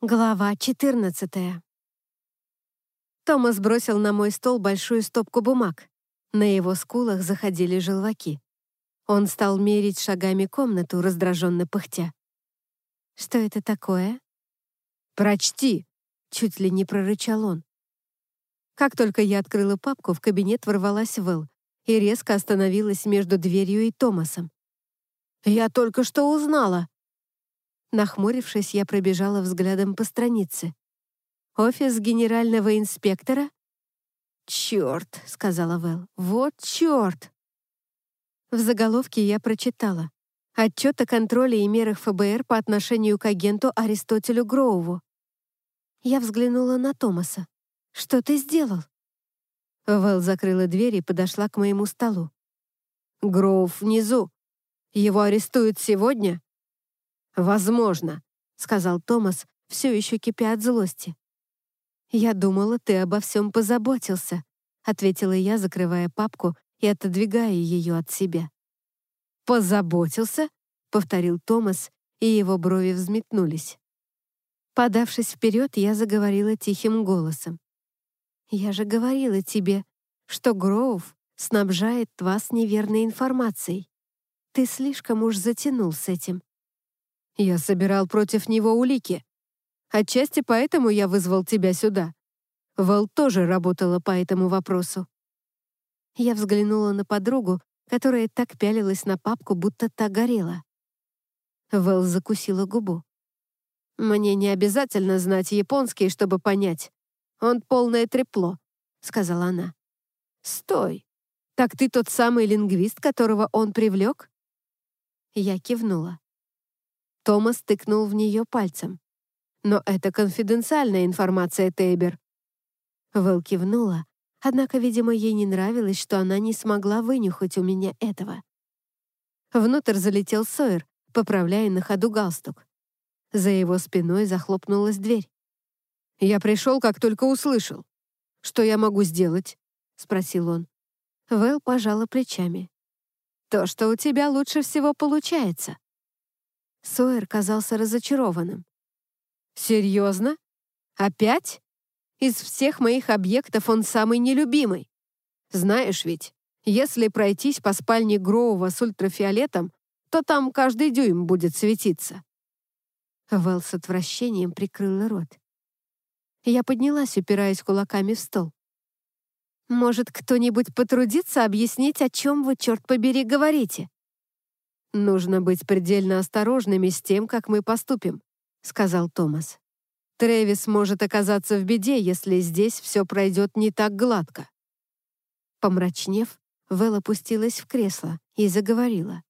Глава 14. Томас бросил на мой стол большую стопку бумаг. На его скулах заходили желваки. Он стал мерить шагами комнату, раздраженно пыхтя. «Что это такое?» «Прочти!» — чуть ли не прорычал он. Как только я открыла папку, в кабинет ворвалась Вэл и резко остановилась между дверью и Томасом. «Я только что узнала!» Нахмурившись, я пробежала взглядом по странице. «Офис генерального инспектора?» «Черт», — сказала Вэл, — «вот черт!» В заголовке я прочитала. Отчет о контроле и мерах ФБР по отношению к агенту Аристотелю Гроуву. Я взглянула на Томаса. «Что ты сделал?» Вэл закрыла дверь и подошла к моему столу. «Гроув внизу. Его арестуют сегодня?» «Возможно», — сказал Томас, все еще кипя от злости. «Я думала, ты обо всем позаботился», — ответила я, закрывая папку и отодвигая ее от себя. «Позаботился?» — повторил Томас, и его брови взметнулись. Подавшись вперед, я заговорила тихим голосом. «Я же говорила тебе, что Гроув снабжает вас неверной информацией. Ты слишком уж затянул с этим. Я собирал против него улики. Отчасти поэтому я вызвал тебя сюда. Вэл тоже работала по этому вопросу. Я взглянула на подругу, которая так пялилась на папку, будто та горела. Вэл закусила губу. «Мне не обязательно знать японский, чтобы понять. Он полное трепло», — сказала она. «Стой! Так ты тот самый лингвист, которого он привлек?» Я кивнула. Томас тыкнул в нее пальцем. «Но это конфиденциальная информация, Тейбер». Вэл кивнула, однако, видимо, ей не нравилось, что она не смогла вынюхать у меня этого. Внутрь залетел Сойер, поправляя на ходу галстук. За его спиной захлопнулась дверь. «Я пришел, как только услышал. Что я могу сделать?» — спросил он. Вэл пожала плечами. «То, что у тебя лучше всего получается. Сойер казался разочарованным. «Серьезно? Опять? Из всех моих объектов он самый нелюбимый. Знаешь ведь, если пройтись по спальне Гроува с ультрафиолетом, то там каждый дюйм будет светиться». Вэл с отвращением прикрыла рот. Я поднялась, упираясь кулаками в стол. «Может, кто-нибудь потрудится объяснить, о чем вы, черт побери, говорите?» «Нужно быть предельно осторожными с тем, как мы поступим», — сказал Томас. «Трэвис может оказаться в беде, если здесь все пройдет не так гладко». Помрачнев, Вэл опустилась в кресло и заговорила.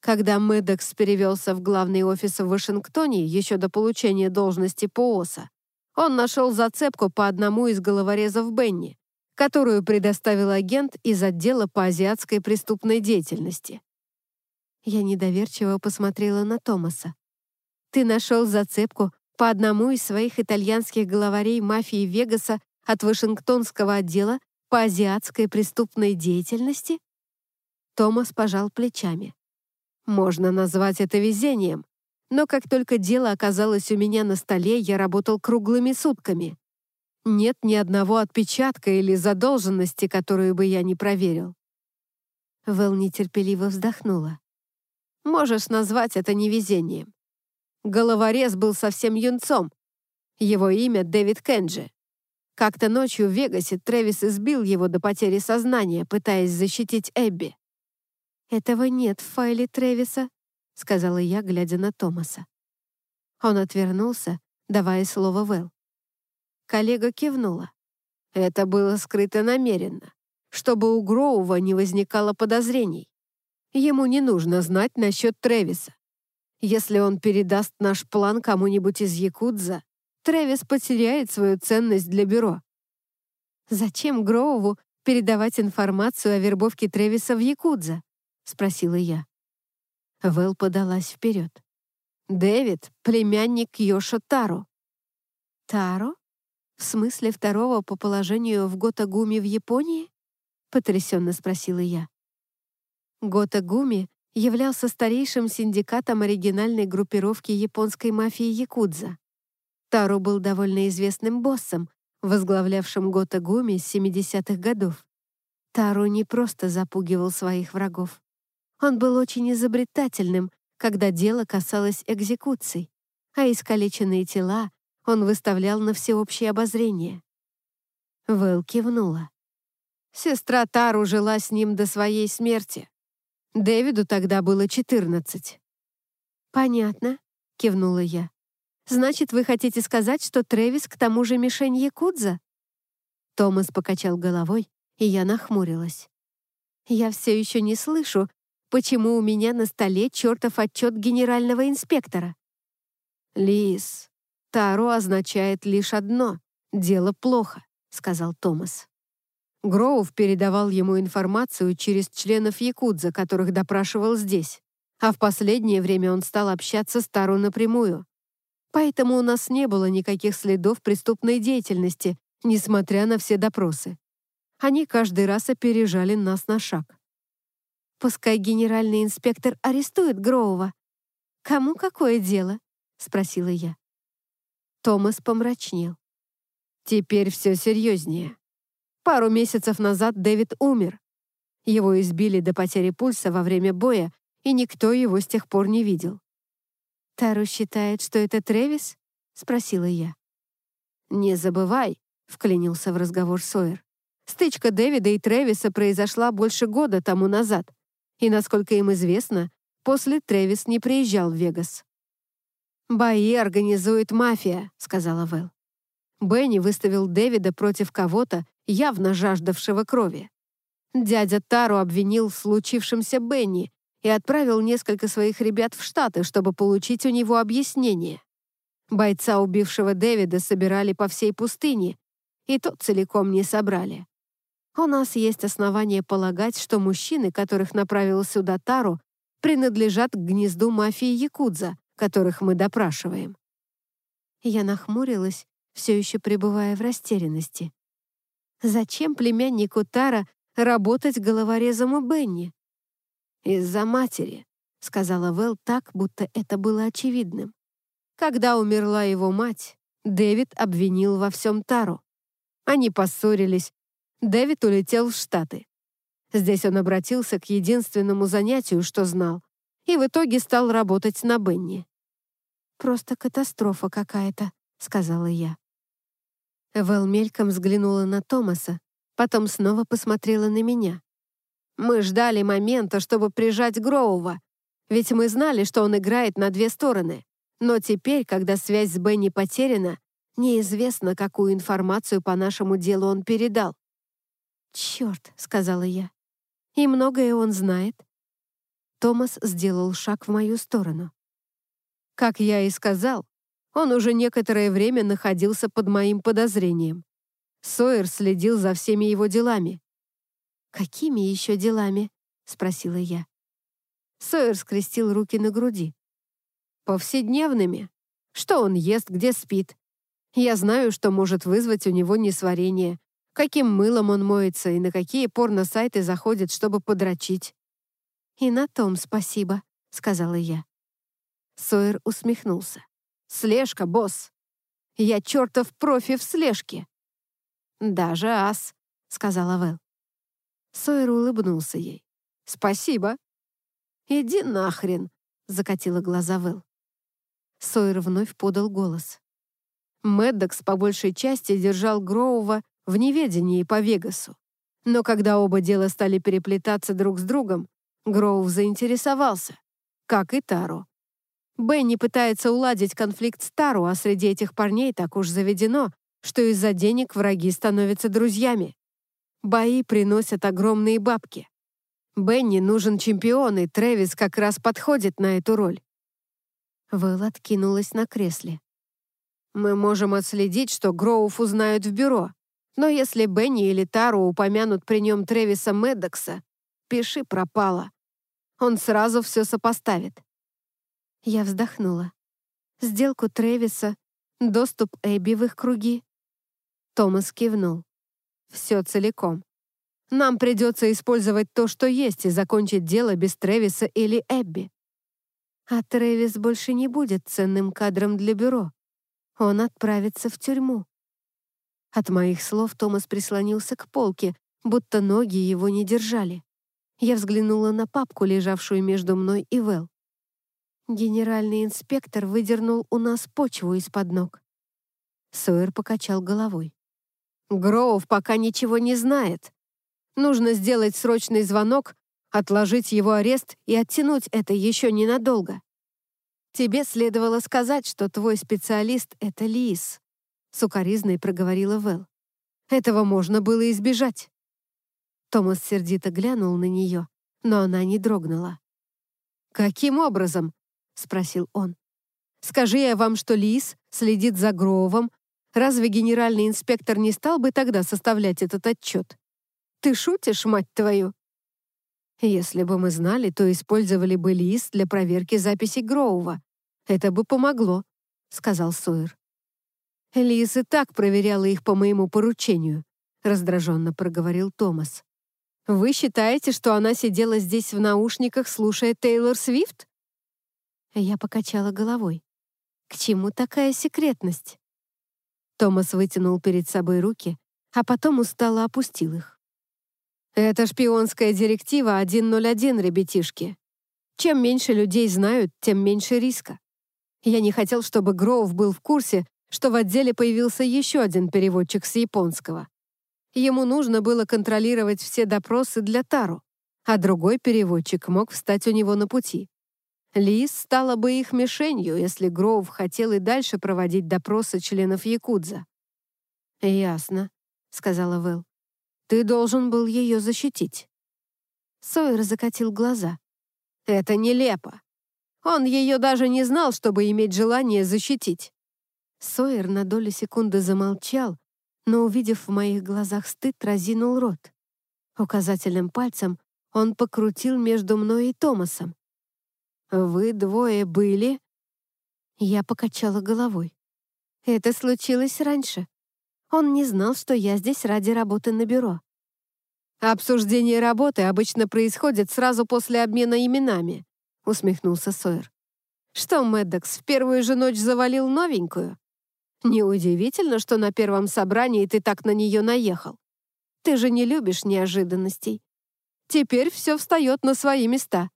Когда Мэддокс перевелся в главный офис в Вашингтоне еще до получения должности ПООСа, он нашел зацепку по одному из головорезов Бенни, которую предоставил агент из отдела по азиатской преступной деятельности. Я недоверчиво посмотрела на Томаса. «Ты нашел зацепку по одному из своих итальянских главарей мафии Вегаса от Вашингтонского отдела по азиатской преступной деятельности?» Томас пожал плечами. «Можно назвать это везением, но как только дело оказалось у меня на столе, я работал круглыми сутками. Нет ни одного отпечатка или задолженности, которую бы я не проверил». Вэл нетерпеливо вздохнула. Можешь назвать это невезением. Головорез был совсем юнцом. Его имя Дэвид Кенджи. Как-то ночью в Вегасе Трэвис избил его до потери сознания, пытаясь защитить Эбби. «Этого нет в файле Трэвиса», — сказала я, глядя на Томаса. Он отвернулся, давая слово Вэл. Коллега кивнула. Это было скрыто намеренно, чтобы у Гроува не возникало подозрений. Ему не нужно знать насчет Тревиса. Если он передаст наш план кому-нибудь из Якудза, Тревис потеряет свою ценность для бюро. «Зачем Гроуву передавать информацию о вербовке Тревиса в Якудза?» — спросила я. Вэл подалась вперед. «Дэвид — племянник Йошо Таро». «Таро? В смысле второго по положению в Готагуме в Японии?» — потрясенно спросила я. Гота Гуми являлся старейшим синдикатом оригинальной группировки японской мафии Якудза. Таро был довольно известным боссом, возглавлявшим Гота Гуми с 70-х годов. Таро не просто запугивал своих врагов. Он был очень изобретательным, когда дело касалось экзекуций, а искалеченные тела он выставлял на всеобщее обозрение. Вэл кивнула. Сестра Тару жила с ним до своей смерти. Дэвиду тогда было 14. «Понятно», — кивнула я. «Значит, вы хотите сказать, что Трэвис к тому же мишень Якудза?» Томас покачал головой, и я нахмурилась. «Я все еще не слышу, почему у меня на столе чертов отчет генерального инспектора». «Лис, Таро означает лишь одно — дело плохо», — сказал Томас. Гроув передавал ему информацию через членов Якудза, которых допрашивал здесь, а в последнее время он стал общаться с Тару напрямую. Поэтому у нас не было никаких следов преступной деятельности, несмотря на все допросы. Они каждый раз опережали нас на шаг. «Пускай генеральный инспектор арестует Гроува. Кому какое дело?» — спросила я. Томас помрачнел. «Теперь все серьезнее. Пару месяцев назад Дэвид умер. Его избили до потери пульса во время боя, и никто его с тех пор не видел. «Тару считает, что это Трэвис?» — спросила я. «Не забывай», — вклинился в разговор Сойер. «Стычка Дэвида и Трэвиса произошла больше года тому назад, и, насколько им известно, после Трэвис не приезжал в Вегас». «Бои организует мафия», — сказала Вэл. Бенни выставил Дэвида против кого-то, явно жаждавшего крови. Дядя Тару обвинил в случившемся Бенни и отправил несколько своих ребят в Штаты, чтобы получить у него объяснение. Бойца, убившего Дэвида, собирали по всей пустыне, и тот целиком не собрали. У нас есть основания полагать, что мужчины, которых направил сюда Тару, принадлежат к гнезду мафии Якудза, которых мы допрашиваем. Я нахмурилась, все еще пребывая в растерянности. Зачем племяннику Тара работать головорезом у Бенни? «Из-за матери», — сказала Вэл так, будто это было очевидным. Когда умерла его мать, Дэвид обвинил во всем Тару. Они поссорились. Дэвид улетел в Штаты. Здесь он обратился к единственному занятию, что знал, и в итоге стал работать на Бенни. «Просто катастрофа какая-то», — сказала я. Вэл мельком взглянула на Томаса, потом снова посмотрела на меня. «Мы ждали момента, чтобы прижать Гроува, ведь мы знали, что он играет на две стороны. Но теперь, когда связь с Бенни потеряна, неизвестно, какую информацию по нашему делу он передал». «Черт», — сказала я, — «и многое он знает». Томас сделал шаг в мою сторону. «Как я и сказал, он уже некоторое время находился под моим подозрением. Сойер следил за всеми его делами. «Какими еще делами?» — спросила я. Сойер скрестил руки на груди. «Повседневными. Что он ест, где спит. Я знаю, что может вызвать у него несварение, каким мылом он моется и на какие порно-сайты заходит, чтобы подрочить». «И на том спасибо», — сказала я. Сойер усмехнулся. Слежка, босс. Я чертов профи в слежке. Даже ас, сказала Вэл. Сойер улыбнулся ей. Спасибо. Иди нахрен, закатила глаза Вэл. Сойер вновь подал голос. Мэддокс по большей части держал Гроува в неведении по Вегасу. Но когда оба дела стали переплетаться друг с другом, Гроув заинтересовался, как и Таро. Бенни пытается уладить конфликт с Тару, а среди этих парней так уж заведено, что из-за денег враги становятся друзьями. Бои приносят огромные бабки. Бенни нужен чемпион, и Трэвис как раз подходит на эту роль. Вэл откинулась на кресле. «Мы можем отследить, что Гроуф узнают в бюро, но если Бенни или Тару упомянут при нем Трэвиса Меддокса, пиши пропало. Он сразу все сопоставит. Я вздохнула. Сделку Трэвиса, доступ Эбби в их круги. Томас кивнул. Все целиком. Нам придется использовать то, что есть, и закончить дело без Трэвиса или Эбби. А Трэвис больше не будет ценным кадром для бюро. Он отправится в тюрьму. От моих слов Томас прислонился к полке, будто ноги его не держали. Я взглянула на папку, лежавшую между мной и Вэл. Генеральный инспектор выдернул у нас почву из-под ног. Сойер покачал головой. Гроув пока ничего не знает. Нужно сделать срочный звонок, отложить его арест и оттянуть это еще ненадолго. Тебе следовало сказать, что твой специалист — это Лис, сукоризной проговорила Вэл. Этого можно было избежать. Томас сердито глянул на нее, но она не дрогнула. «Каким образом?» — спросил он. «Скажи я вам, что Лис следит за Гроувом, разве генеральный инспектор не стал бы тогда составлять этот отчет? Ты шутишь, мать твою?» «Если бы мы знали, то использовали бы Лис для проверки записей Гроува. Это бы помогло», — сказал Сойер. «Лис и так проверяла их по моему поручению», — раздраженно проговорил Томас. «Вы считаете, что она сидела здесь в наушниках, слушая Тейлор Свифт?» Я покачала головой. «К чему такая секретность?» Томас вытянул перед собой руки, а потом устало опустил их. «Это шпионская директива 101, ребятишки. Чем меньше людей знают, тем меньше риска. Я не хотел, чтобы Гроув был в курсе, что в отделе появился еще один переводчик с японского. Ему нужно было контролировать все допросы для Тару, а другой переводчик мог встать у него на пути. Лис стала бы их мишенью, если Гроув хотел и дальше проводить допросы членов Якудза. «Ясно», — сказала Вэл. «Ты должен был ее защитить». Сойер закатил глаза. «Это нелепо. Он ее даже не знал, чтобы иметь желание защитить. Сойер на долю секунды замолчал, но, увидев в моих глазах стыд, разинул рот. Указательным пальцем он покрутил между мной и Томасом. «Вы двое были?» Я покачала головой. Это случилось раньше. Он не знал, что я здесь ради работы на бюро. «Обсуждение работы обычно происходит сразу после обмена именами», усмехнулся Сойер. «Что, Мэддокс, в первую же ночь завалил новенькую?» Неудивительно, что на первом собрании ты так на нее наехал. Ты же не любишь неожиданностей. Теперь все встает на свои места.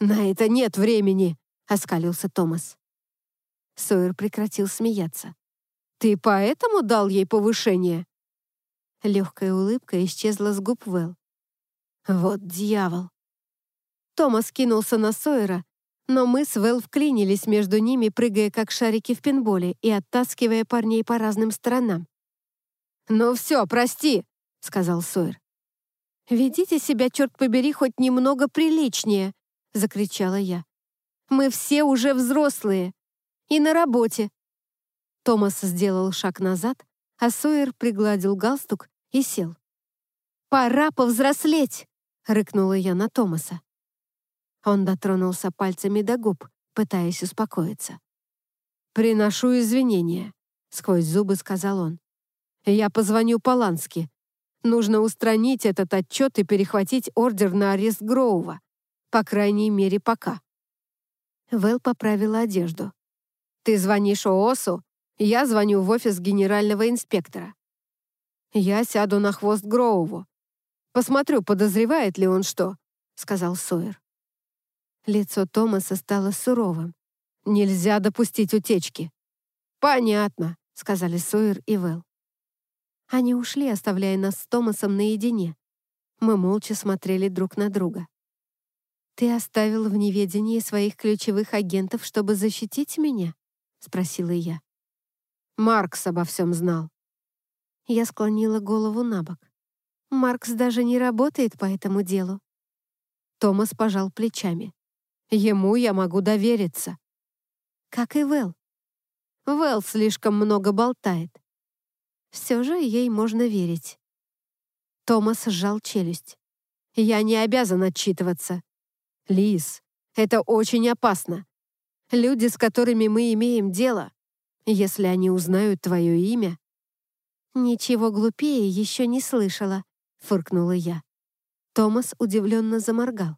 На это нет времени, оскалился Томас. Сойер прекратил смеяться. Ты поэтому дал ей повышение? Легкая улыбка исчезла с губ Вэл. Вот дьявол. Томас кинулся на Сойера, но мы с Вэл вклинились между ними, прыгая как шарики в пинболе и оттаскивая парней по разным сторонам. «Ну все, прости», — сказал Сойер. «Ведите себя, черт побери, хоть немного приличнее», — закричала я. «Мы все уже взрослые. И на работе». Томас сделал шаг назад, а Сойер пригладил галстук и сел. «Пора повзрослеть!» — рыкнула я на Томаса. Он дотронулся пальцами до губ, пытаясь успокоиться. «Приношу извинения», — сквозь зубы сказал он. «Я позвоню Полански. Нужно устранить этот отчет и перехватить ордер на арест Гроува. По крайней мере, пока». Вэл поправила одежду. «Ты звонишь ООСу, я звоню в офис генерального инспектора. Я сяду на хвост Гроуву. Посмотрю, подозревает ли он что», — сказал Сойер. Лицо Томаса стало суровым. «Нельзя допустить утечки». «Понятно», — сказали Сойер и Вэл. Они ушли, оставляя нас с Томасом наедине. Мы молча смотрели друг на друга. «Ты оставил в неведении своих ключевых агентов, чтобы защитить меня?» — спросила я. Маркс обо всем знал. Я склонила голову на бок. Маркс даже не работает по этому делу. Томас пожал плечами. Ему я могу довериться. Как и Вэл. Вэл слишком много болтает. Все же ей можно верить. Томас сжал челюсть. Я не обязан отчитываться. Лиз, это очень опасно. Люди, с которыми мы имеем дело, если они узнают твое имя... Ничего глупее еще не слышала, фыркнула я. Томас удивленно заморгал.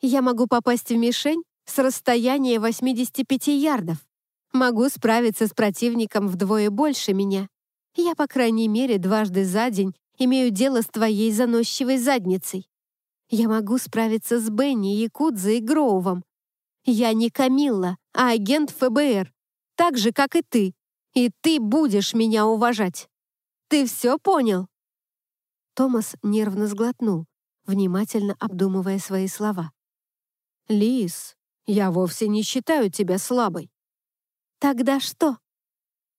Я могу попасть в мишень с расстояния 85 ярдов. Могу справиться с противником вдвое больше меня. Я, по крайней мере, дважды за день имею дело с твоей заносчивой задницей. Я могу справиться с Бенни, Якудзой и Гроувом. Я не Камилла, а агент ФБР, так же, как и ты. И ты будешь меня уважать. Ты все понял?» Томас нервно сглотнул, внимательно обдумывая свои слова. «Лис, я вовсе не считаю тебя слабой». «Тогда что?»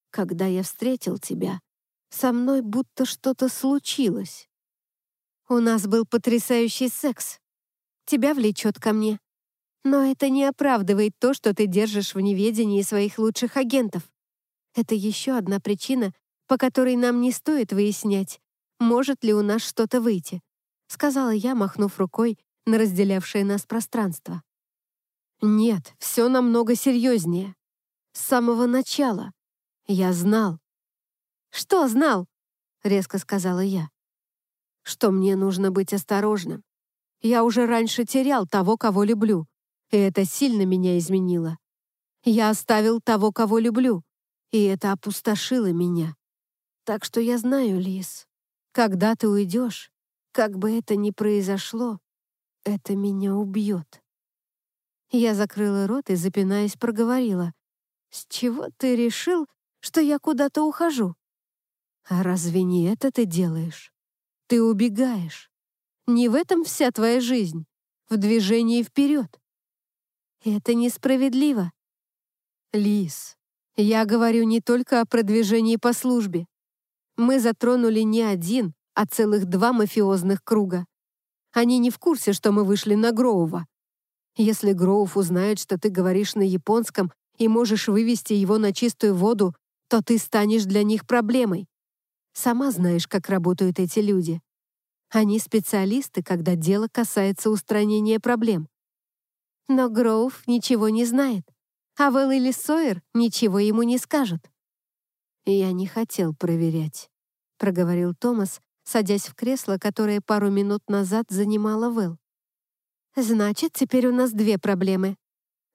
«Когда я встретил тебя, со мной будто что-то случилось. У нас был потрясающий секс. Тебя влечет ко мне. Но это не оправдывает то, что ты держишь в неведении своих лучших агентов. Это еще одна причина, по которой нам не стоит выяснять, может ли у нас что-то выйти», сказала я, махнув рукой на разделявшее нас пространство. «Нет, все намного серьезнее. С самого начала. Я знал, «Что знал?» — резко сказала я. «Что мне нужно быть осторожным. Я уже раньше терял того, кого люблю, и это сильно меня изменило. Я оставил того, кого люблю, и это опустошило меня. Так что я знаю, Лис, когда ты уйдешь, как бы это ни произошло, это меня убьет». Я закрыла рот и, запинаясь, проговорила. «С чего ты решил, что я куда-то ухожу?» А разве не это ты делаешь? Ты убегаешь. Не в этом вся твоя жизнь, в движении вперед. Это несправедливо. Лис, я говорю не только о продвижении по службе. Мы затронули не один, а целых два мафиозных круга. Они не в курсе, что мы вышли на Гроува. Если Гроув узнает, что ты говоришь на японском и можешь вывести его на чистую воду, то ты станешь для них проблемой. Сама знаешь, как работают эти люди. Они специалисты, когда дело касается устранения проблем. Но Гроув ничего не знает, а Вэл или Сойер ничего ему не скажут. «Я не хотел проверять», — проговорил Томас, садясь в кресло, которое пару минут назад занимала Вэл. «Значит, теперь у нас две проблемы.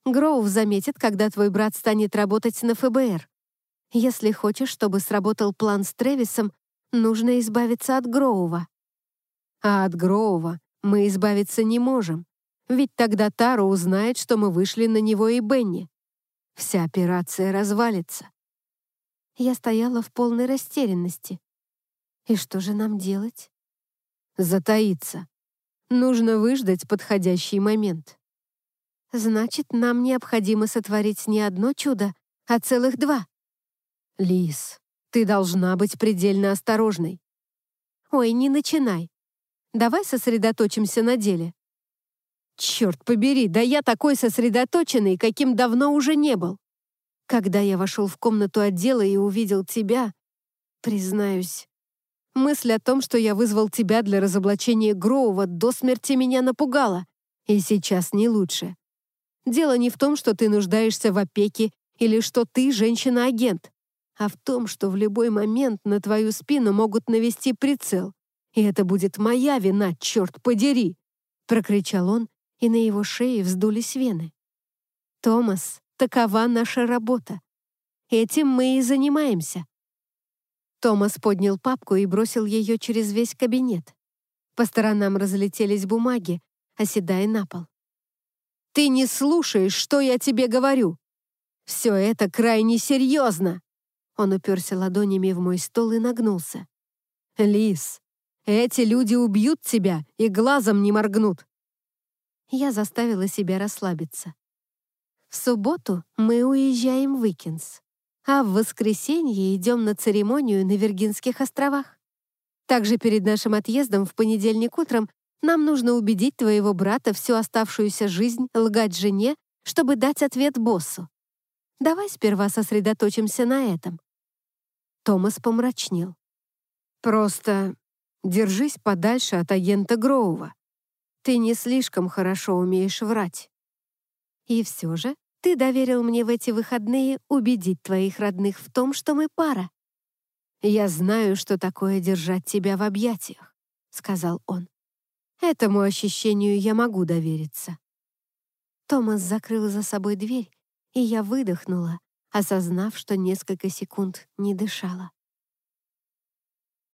Гроув заметит, когда твой брат станет работать на ФБР. Если хочешь, чтобы сработал план с Тревисом, нужно избавиться от Гроува. А от Гроува мы избавиться не можем, ведь тогда Таро узнает, что мы вышли на него и Бенни. Вся операция развалится. Я стояла в полной растерянности. И что же нам делать? Затаиться. Нужно выждать подходящий момент. Значит, нам необходимо сотворить не одно чудо, а целых два. Лис, ты должна быть предельно осторожной. Ой, не начинай. Давай сосредоточимся на деле. Черт побери, да я такой сосредоточенный, каким давно уже не был. Когда я вошел в комнату отдела и увидел тебя, признаюсь, мысль о том, что я вызвал тебя для разоблачения Гроува, до смерти меня напугала, и сейчас не лучше. Дело не в том, что ты нуждаешься в опеке или что ты женщина-агент а в том, что в любой момент на твою спину могут навести прицел. И это будет моя вина, черт подери!» Прокричал он, и на его шее вздулись вены. «Томас, такова наша работа. Этим мы и занимаемся». Томас поднял папку и бросил ее через весь кабинет. По сторонам разлетелись бумаги, оседая на пол. «Ты не слушаешь, что я тебе говорю! Все это крайне серьезно!» Он уперся ладонями в мой стол и нагнулся. «Лис, эти люди убьют тебя и глазом не моргнут!» Я заставила себя расслабиться. В субботу мы уезжаем в Уикенс, а в воскресенье идем на церемонию на Виргинских островах. Также перед нашим отъездом в понедельник утром нам нужно убедить твоего брата всю оставшуюся жизнь лгать жене, чтобы дать ответ боссу. Давай сперва сосредоточимся на этом. Томас помрачнел. «Просто держись подальше от агента Гроува. Ты не слишком хорошо умеешь врать». «И все же ты доверил мне в эти выходные убедить твоих родных в том, что мы пара». «Я знаю, что такое держать тебя в объятиях», — сказал он. «Этому ощущению я могу довериться». Томас закрыл за собой дверь, и я выдохнула, осознав, что несколько секунд не дышала.